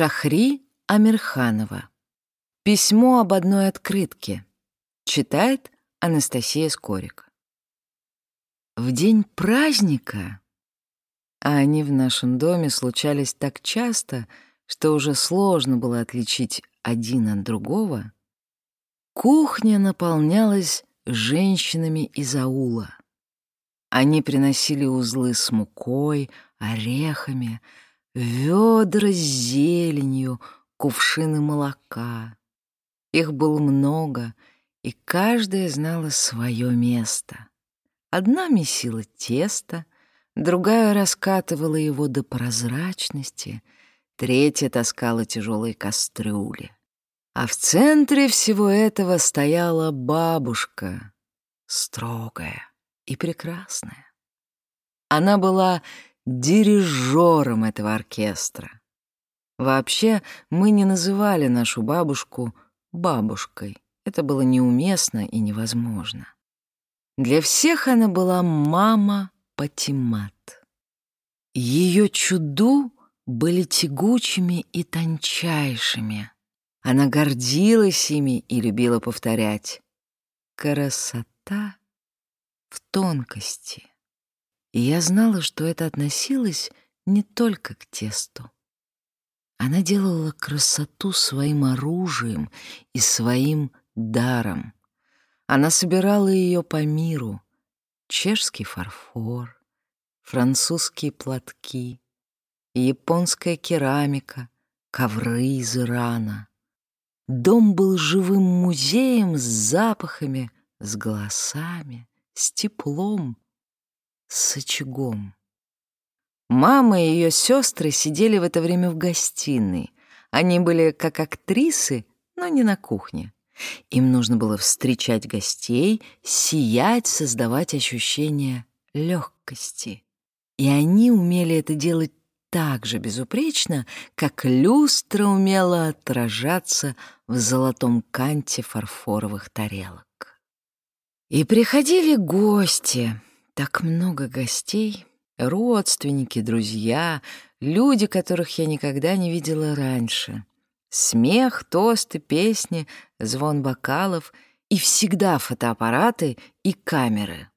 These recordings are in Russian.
Шахри Амирханова. Письмо об одной открытке. Читает Анастасия Скорик. В день праздника, а они в нашем доме случались так часто, что уже сложно было отличить один от другого, кухня наполнялась женщинами из аула. Они приносили узлы с мукой, орехами, ведра с зеленью, кувшины молока. Их было много, и каждая знала свое место. Одна месила тесто, другая раскатывала его до прозрачности, третья таскала тяжелые кастрюли. А в центре всего этого стояла бабушка, строгая и прекрасная. Она была дирижером этого оркестра. Вообще, мы не называли нашу бабушку бабушкой. Это было неуместно и невозможно. Для всех она была мама Патимат. Ее чуду были тягучими и тончайшими. Она гордилась ими и любила повторять «Красота в тонкости». И я знала, что это относилось не только к тесту. Она делала красоту своим оружием и своим даром. Она собирала ее по миру. Чешский фарфор, французские платки, японская керамика, ковры из Ирана. Дом был живым музеем с запахами, с голосами, с теплом, с очагом. Мама и ее сестры сидели в это время в гостиной. Они были как актрисы, но не на кухне. Им нужно было встречать гостей, сиять, создавать ощущение легкости. И они умели это делать так же безупречно, как люстра умела отражаться в золотом канте фарфоровых тарелок. И приходили гости, так много гостей, родственники, друзья, люди, которых я никогда не видела раньше. Смех, тосты, песни, звон бокалов и всегда фотоаппараты и камеры.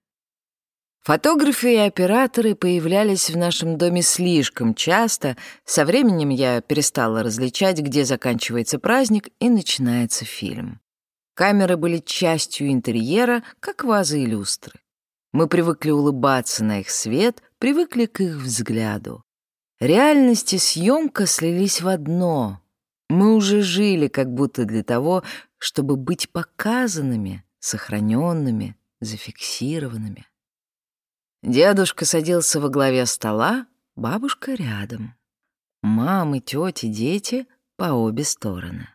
Фотографы и операторы появлялись в нашем доме слишком часто. Со временем я перестала различать, где заканчивается праздник и начинается фильм. Камеры были частью интерьера, как вазы и люстры. Мы привыкли улыбаться на их свет, привыкли к их взгляду. Реальность и съемка слились в одно. Мы уже жили как будто для того, чтобы быть показанными, сохраненными, зафиксированными. Дедушка садился во главе стола, бабушка рядом. Мамы, тети, дети по обе стороны.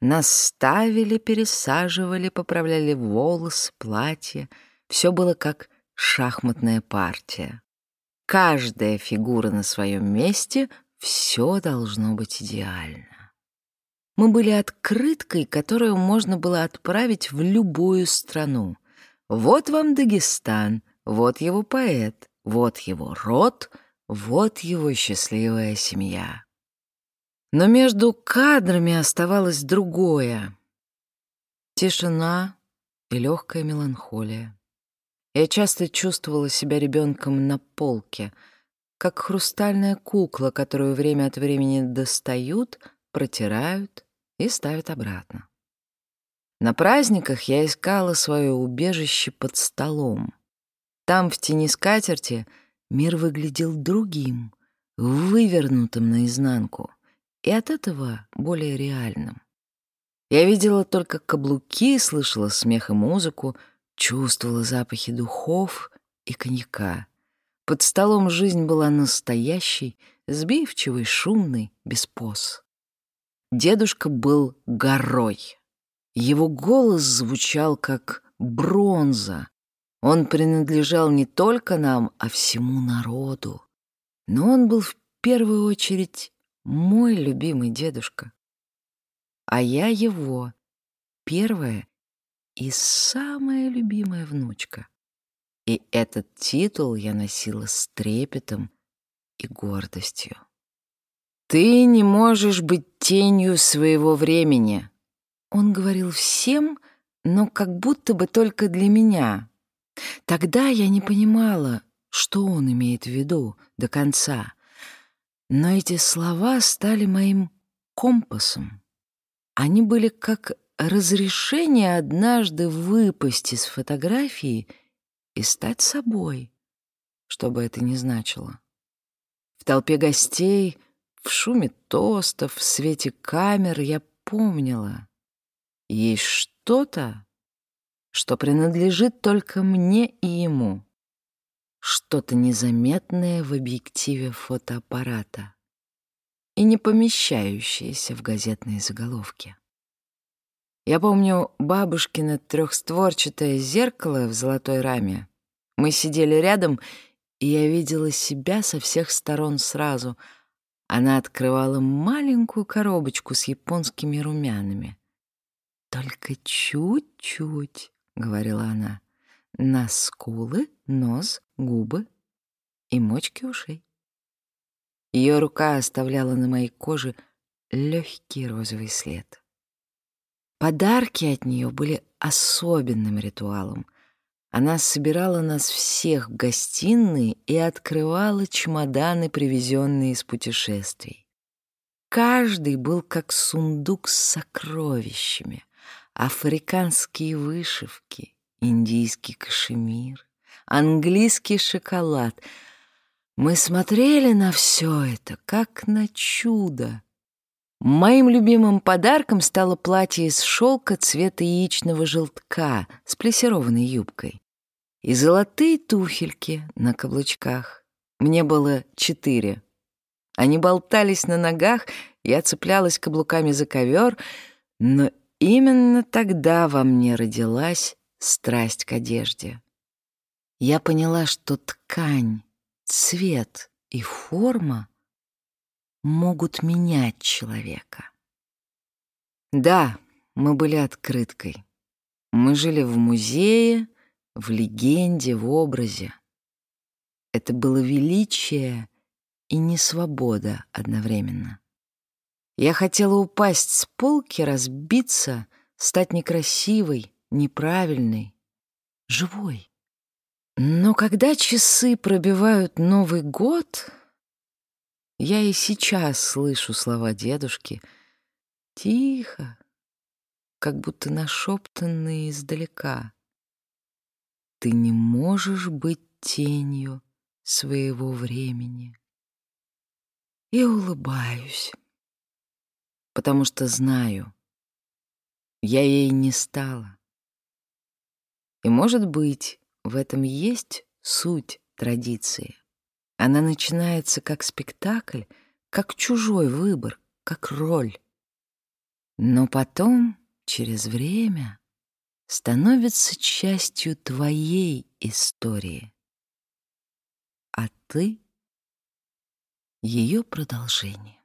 Нас ставили, пересаживали, поправляли волосы, платья — все было как шахматная партия. Каждая фигура на своем месте, все должно быть идеально. Мы были открыткой, которую можно было отправить в любую страну. Вот вам Дагестан, вот его поэт, вот его род, вот его счастливая семья. Но между кадрами оставалось другое. Тишина и легкая меланхолия. Я часто чувствовала себя ребенком на полке, как хрустальная кукла, которую время от времени достают, протирают и ставят обратно. На праздниках я искала свое убежище под столом. Там, в тени скатерти, мир выглядел другим, вывернутым наизнанку, и от этого более реальным. Я видела только каблуки, слышала смех и музыку — чувствовала запахи духов и коньяка. Под столом жизнь была настоящей, сбивчивой, шумной, без поз. Дедушка был горой. Его голос звучал как бронза. Он принадлежал не только нам, а всему народу. Но он был в первую очередь мой любимый дедушка. А я его, первая и самая любимая внучка. И этот титул я носила с трепетом и гордостью. «Ты не можешь быть тенью своего времени», — он говорил всем, но как будто бы только для меня. Тогда я не понимала, что он имеет в виду до конца. Но эти слова стали моим компасом. Они были как разрешение однажды выпасть из фотографии и стать собой, что бы это ни значило. В толпе гостей, в шуме тостов, в свете камер я помнила. Есть что-то, что принадлежит только мне и ему. Что-то незаметное в объективе фотоаппарата и не помещающееся в газетные заголовки. Я помню бабушкино трехстворчатое зеркало в золотой раме. Мы сидели рядом, и я видела себя со всех сторон сразу. Она открывала маленькую коробочку с японскими румянами. «Только чуть-чуть», — говорила она, — «на скулы, нос, губы и мочки ушей». Ее рука оставляла на моей коже легкий розовый след. Подарки от нее были особенным ритуалом. Она собирала нас всех в гостиной и открывала чемоданы, привезенные из путешествий. Каждый был как сундук с сокровищами, африканские вышивки, индийский кашемир, английский шоколад. Мы смотрели на все это, как на чудо. Моим любимым подарком стало платье из шелка цвета яичного желтка с плессированной юбкой и золотые туфельки на каблучках. Мне было четыре. Они болтались на ногах, я цеплялась каблуками за ковер, но именно тогда во мне родилась страсть к одежде. Я поняла, что ткань, цвет и форма могут менять человека. Да, мы были открыткой. Мы жили в музее, в легенде, в образе. Это было величие и несвобода одновременно. Я хотела упасть с полки, разбиться, стать некрасивой, неправильной, живой. Но когда часы пробивают Новый год, я и сейчас слышу слова дедушки тихо, как будто нашептанные издалека. Ты не можешь быть тенью своего времени. И улыбаюсь, потому что знаю, я ей не стала. И, может быть, в этом есть суть традиции. Она начинается как спектакль, как чужой выбор, как роль. Но потом, через время, становится частью твоей истории. А ты — ее продолжение.